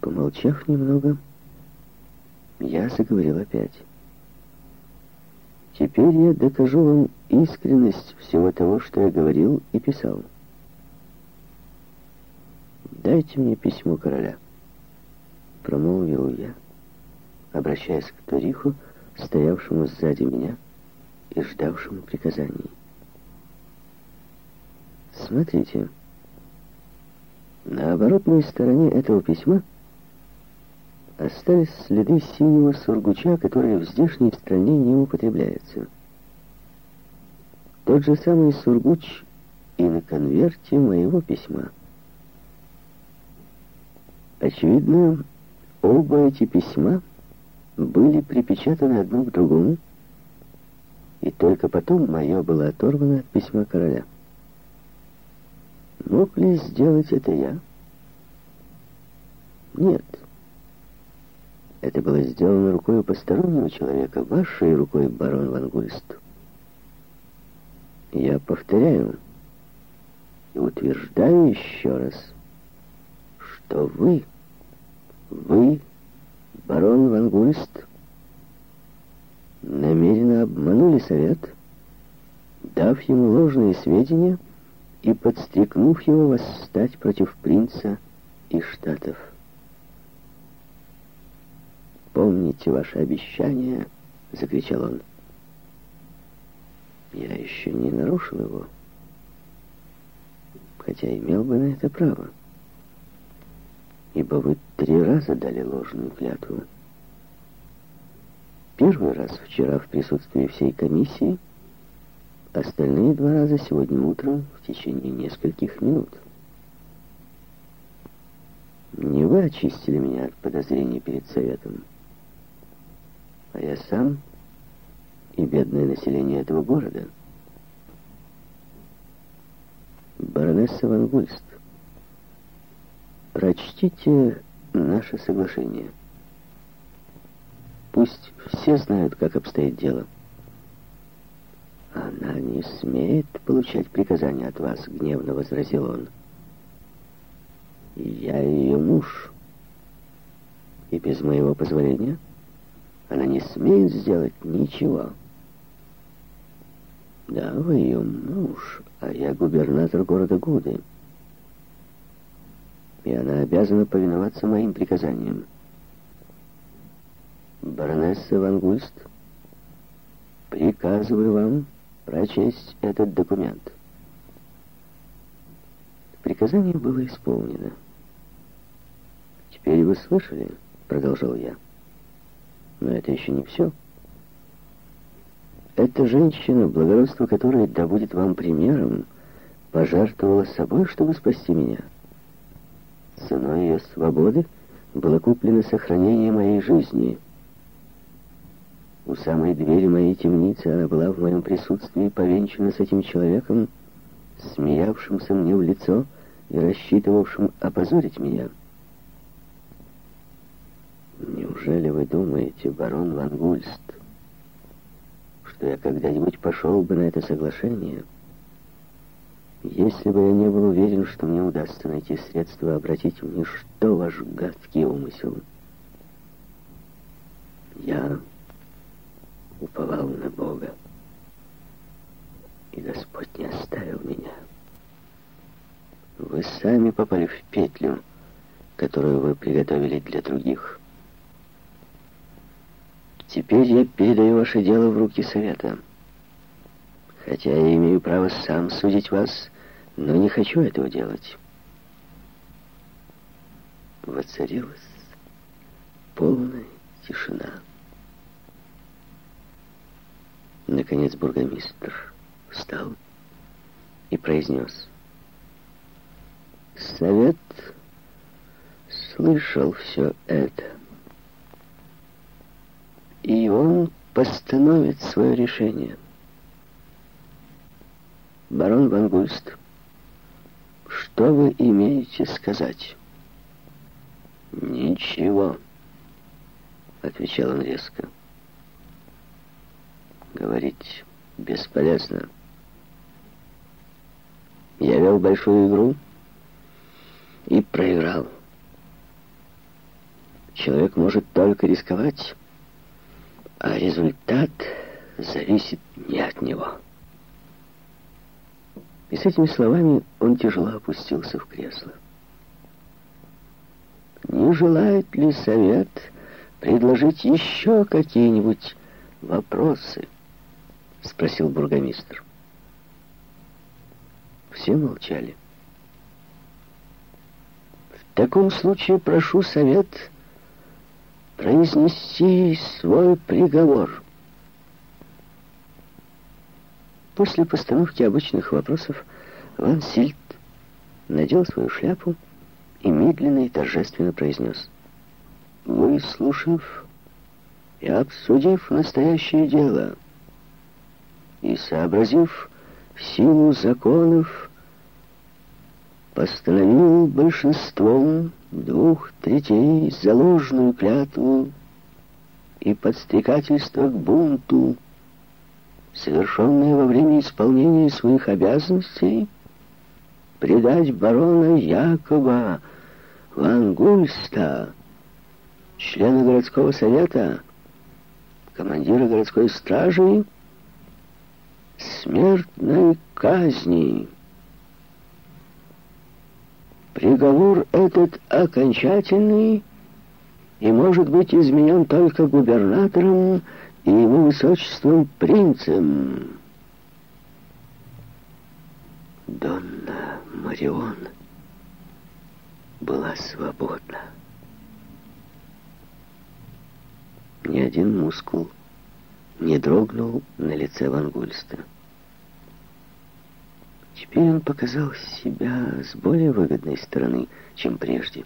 Помолчав немного, я заговорил опять. Теперь я докажу вам искренность всего того, что я говорил и писал. «Дайте мне письмо короля», — промолвил я, обращаясь к Ториху, стоявшему сзади меня и ждавшему приказаний. Смотрите, на оборотной стороне этого письма остались следы синего сургуча, который в здешней стране не употребляется. Тот же самый сургуч и на конверте моего письма. Очевидно, оба эти письма были припечатаны одно к другому, и только потом мое было оторвано от письма короля. Мог ли сделать это я? Нет. Это было сделано рукой постороннего человека, вашей рукой, барон Ван Гульст. Я повторяю и утверждаю еще раз, что вы, вы, барон Ван Гульст, намеренно обманули совет, дав ему ложные сведения и подстрекнув его восстать против принца и штатов. «Помните ваше обещание!» — закричал он. «Я еще не нарушил его, хотя имел бы на это право, ибо вы три раза дали ложную клятву. Первый раз вчера в присутствии всей комиссии, остальные два раза сегодня утром в течение нескольких минут». Не вы очистили меня от подозрений перед советом, а я сам и бедное население этого города. Баронесса Ван Гульст, прочтите наше соглашение. Пусть все знают, как обстоит дело. Она не смеет получать приказания от вас, гневно возразил он. Я ее муж. И без моего позволения она не смеет сделать ничего. Да, вы ее муж, а я губернатор города Гуды. И она обязана повиноваться моим приказаниям. Баронесса Ван Гульст, приказываю вам прочесть этот документ. Приказание было исполнено. «Теперь вы слышали?» — продолжал я. Но это еще не все. Эта женщина, благородство которой да будет вам примером, пожертвовала собой, чтобы спасти меня. Ценой ее свободы было куплено сохранение моей жизни. У самой двери моей темницы она была в моем присутствии повенчана с этим человеком, смеявшимся мне в лицо и рассчитывавшим опозорить меня. Неужели вы думаете, барон Ван Гульст, что я когда-нибудь пошел бы на это соглашение, если бы я не был уверен, что мне удастся найти средства обратить в ничто ваш гадкий умысел? Я уповал на Бога, и Господь не оставил меня. Вы сами попали в петлю, которую вы приготовили для других. Теперь я передаю ваше дело в руки совета. Хотя я имею право сам судить вас, но не хочу этого делать. Воцарилась полная тишина. Наконец бургомистр встал и произнес. Совет слышал все это и он постановит свое решение. Барон Ван Гульст, что вы имеете сказать? Ничего, отвечал он резко. Говорить бесполезно. Я вел большую игру и проиграл. человек может только рисковать, а результат зависит не от него. И с этими словами он тяжело опустился в кресло. Не желает ли совет предложить еще какие-нибудь вопросы? Спросил бургомистр. Все молчали. В таком случае прошу совет произнести свой приговор. После постановки обычных вопросов Ван Сильд надел свою шляпу и медленно и торжественно произнес. «Выслушав и обсудив настоящее дело, и сообразив силу законов, постановил большинством двух третей за ложную клятву и подстрекательство к бунту, совершенное во время исполнения своих обязанностей, предать барона Якова Вангульста, члена городского совета, командира городской стражи, смертной казни. Приговор этот окончательный и может быть изменен только губернатором и его высочеством принцем. Донна Марион была свободна. Ни один мускул не дрогнул на лице Вангульста. Теперь он показал себя с более выгодной стороны, чем прежде.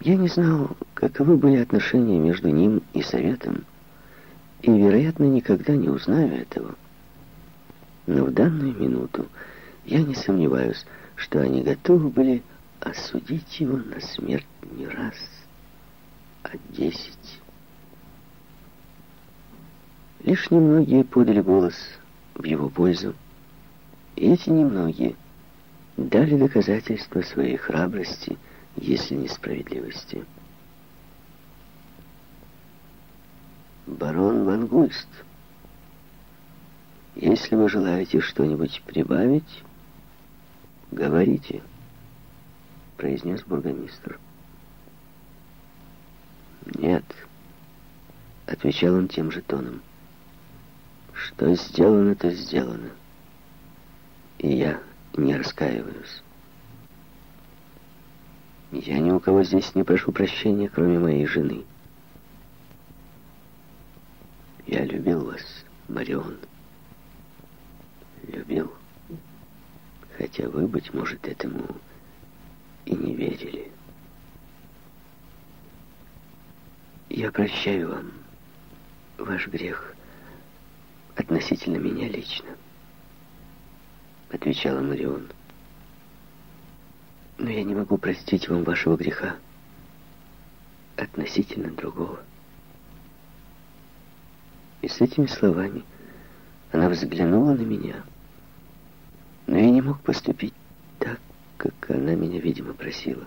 Я не знал, каковы были отношения между ним и Советом, и, вероятно, никогда не узнаю этого. Но в данную минуту я не сомневаюсь, что они готовы были осудить его на смерть не раз, а десять. Лишь немногие подали голос в его пользу, эти немногие дали доказательства своей храбрости, если не справедливости. Барон Ван Гульст, если вы желаете что-нибудь прибавить, говорите, произнес бургомистр. Нет, отвечал он тем же тоном. Что сделано, то сделано. И я не раскаиваюсь. Я ни у кого здесь не прошу прощения, кроме моей жены. Я любил вас, Марион. Любил. Хотя вы, быть может, этому и не верили. Я прощаю вам ваш грех относительно меня лично, отвечала Марион. Но я не могу простить вам вашего греха относительно другого. И с этими словами она взглянула на меня, но я не мог поступить так, как она меня, видимо, просила.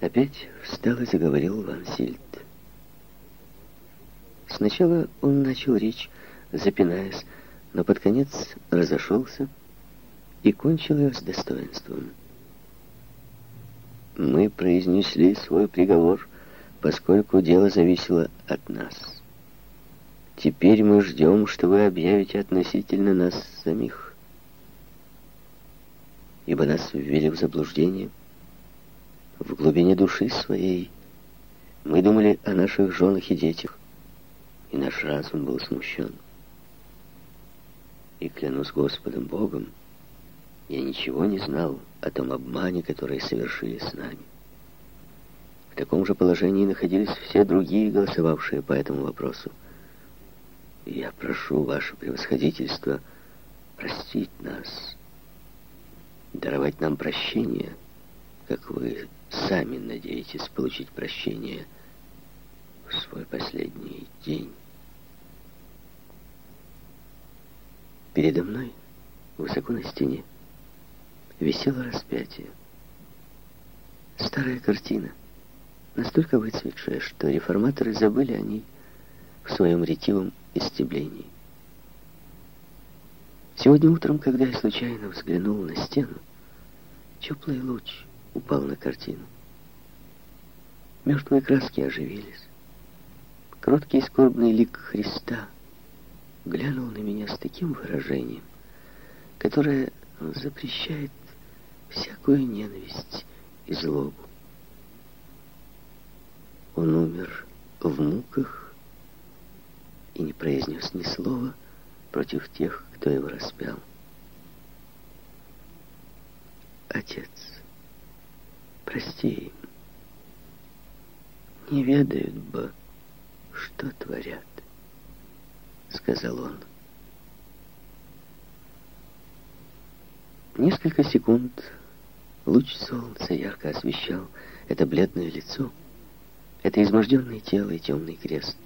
Опять встал и заговорил Ван Сильд. Сначала он начал речь, запинаясь, но под конец разошелся и кончил ее с достоинством. Мы произнесли свой приговор, поскольку дело зависело от нас. Теперь мы ждем, что вы объявите относительно нас самих. Ибо нас ввели в заблуждение. В глубине души своей мы думали о наших женах и детях и наш разум был смущен. И клянусь Господом Богом, я ничего не знал о том обмане, который совершили с нами. В таком же положении находились все другие, голосовавшие по этому вопросу. Я прошу ваше превосходительство простить нас, даровать нам прощение, как вы сами надеетесь получить прощение в свой последний день. Передо мной, высоко на стене, висело распятие. Старая картина, настолько выцветшая, что реформаторы забыли о ней в своем ретивом истеблении. Сегодня утром, когда я случайно взглянул на стену, теплый луч упал на картину. Мертвые краски оживились. Кроткий и скорбный лик Христа глянул на меня с таким выражением, которое запрещает всякую ненависть и злобу. Он умер в муках и не произнес ни слова против тех, кто его распял. Отец, прости им. Не ведают бы, что творят, сказал он. Несколько секунд луч солнца ярко освещал это бледное лицо, это изможденное тело и темный крест.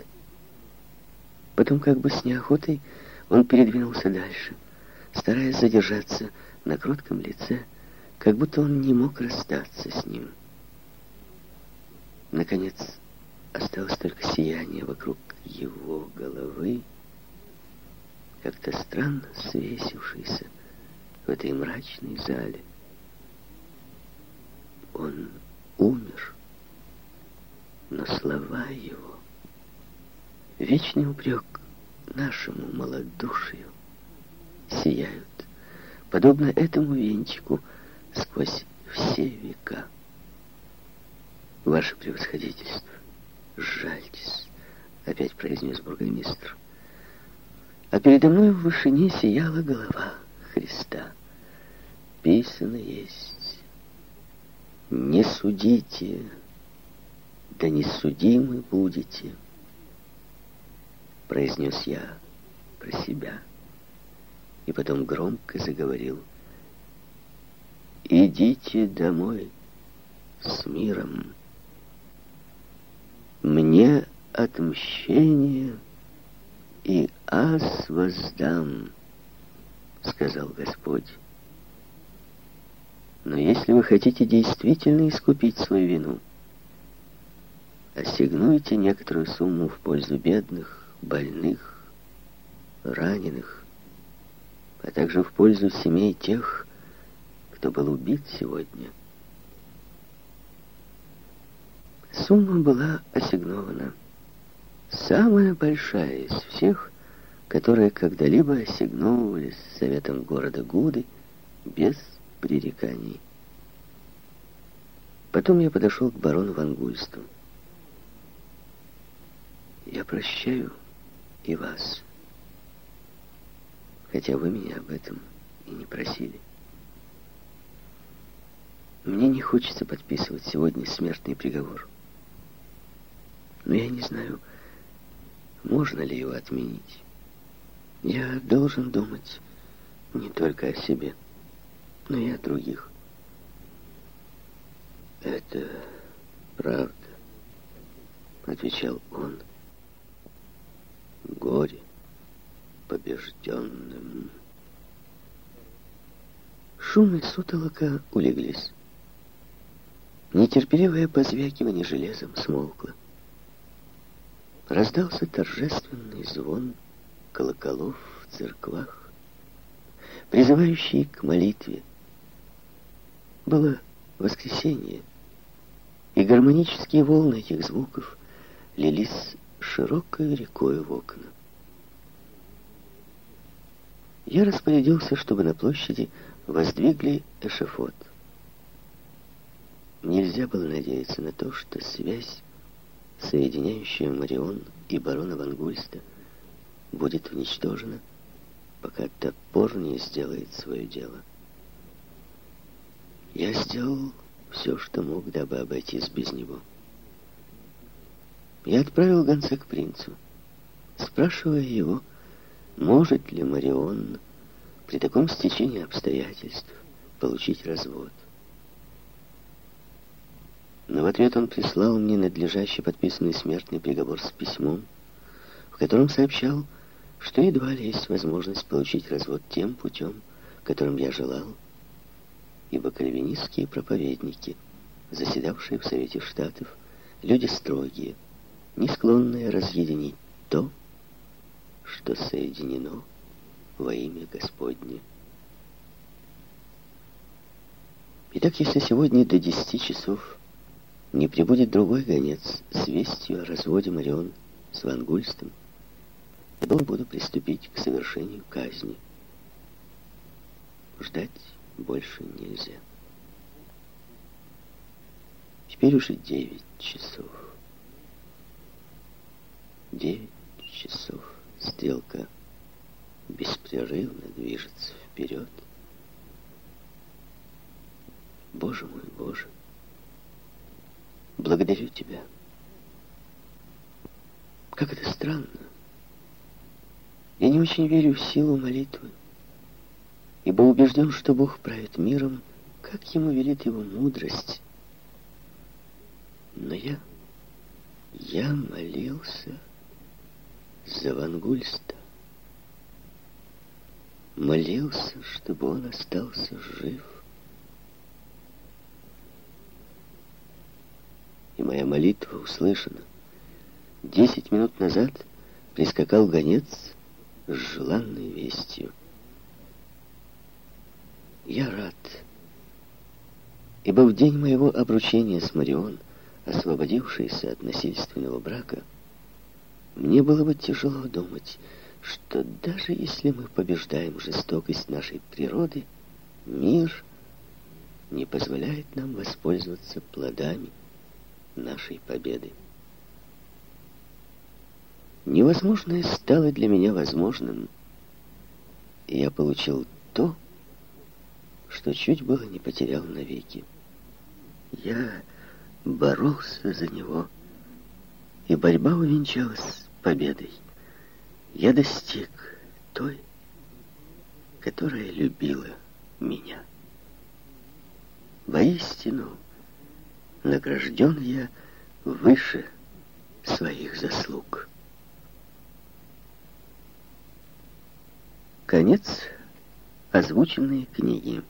Потом, как бы с неохотой, он передвинулся дальше, стараясь задержаться на кротком лице, как будто он не мог расстаться с ним. Наконец, осталось только сияние вокруг его головы, как-то странно свесившийся в этой мрачной зале. Он умер, но слова его, вечный упрек нашему малодушию, сияют, подобно этому венчику, сквозь все века. Ваше превосходительство, жальтесь, опять произнес бургомистр. А передо мной в вышине сияла голова Христа. Писано есть. Не судите, да не судимы будете, произнес я про себя. И потом громко заговорил. Идите домой с миром. Мне отмщение и ас воздам, сказал Господь. Но если вы хотите действительно искупить свою вину, ассигнуйте некоторую сумму в пользу бедных, больных, раненых, а также в пользу семей тех, кто был убит сегодня. Сумма была ассигнована. Самая большая из всех, которые когда-либо ассигновывались советом города Гуды без пререканий. Потом я подошел к барону Вангульсту. Я прощаю и вас, хотя вы меня об этом и не просили. Мне не хочется подписывать сегодня смертный приговор. Но я не знаю, можно ли его отменить. Я должен думать не только о себе, но и о других. Это правда, отвечал он. Горе побежденным. Шум и сутолока улеглись. Нетерпеливое позвякивание железом смолкло. Раздался торжественный звон колоколов в церквах, призывающий к молитве. Было воскресенье, и гармонические волны этих звуков лились широкой рекой в окна. Я распорядился, чтобы на площади воздвигли эшафот. Нельзя было надеяться на то, что связь, соединяющая Марион и барона Вангульста, будет уничтожена, пока топор не сделает свое дело. Я сделал все, что мог, дабы обойтись без него. Я отправил гонца к принцу, спрашивая его, может ли Марион при таком стечении обстоятельств получить развод. В ответ он прислал мне надлежащий подписанный смертный приговор с письмом, в котором сообщал, что едва ли есть возможность получить развод тем путем, которым я желал, ибо кальвинистские проповедники заседавшие в Совете Штатов, люди строгие, не склонные разъединить то, что соединено во имя Господне. Итак, если сегодня до десяти часов не прибудет другой гонец с вестью о разводе Марион с Вангульстом, я буду приступить к совершению казни. Ждать больше нельзя. Теперь уже девять часов. Девять часов. Стрелка беспрерывно движется вперед. Боже мой, Боже, благодарю Тебя. Как это странно. Я не очень верю в силу молитвы, ибо убежден, что Бог правит миром, как Ему велит Его мудрость. Но я, я молился за Вангульста. Молился, чтобы он остался жив. И моя молитва услышана. Десять минут назад прискакал гонец с желанной вестью. Я рад, ибо в день моего обручения с Марион, освободившейся от насильственного брака, мне было бы тяжело думать, что даже если мы побеждаем жестокость нашей природы, мир не позволяет нам воспользоваться плодами нашей победы. Невозможное стало для меня возможным, и я получил то, что чуть было не потерял навеки. Я боролся за него, и борьба увенчалась победой. Я достиг той, которая любила меня. Воистину, награжден я выше своих заслуг. Конец озвученной книги.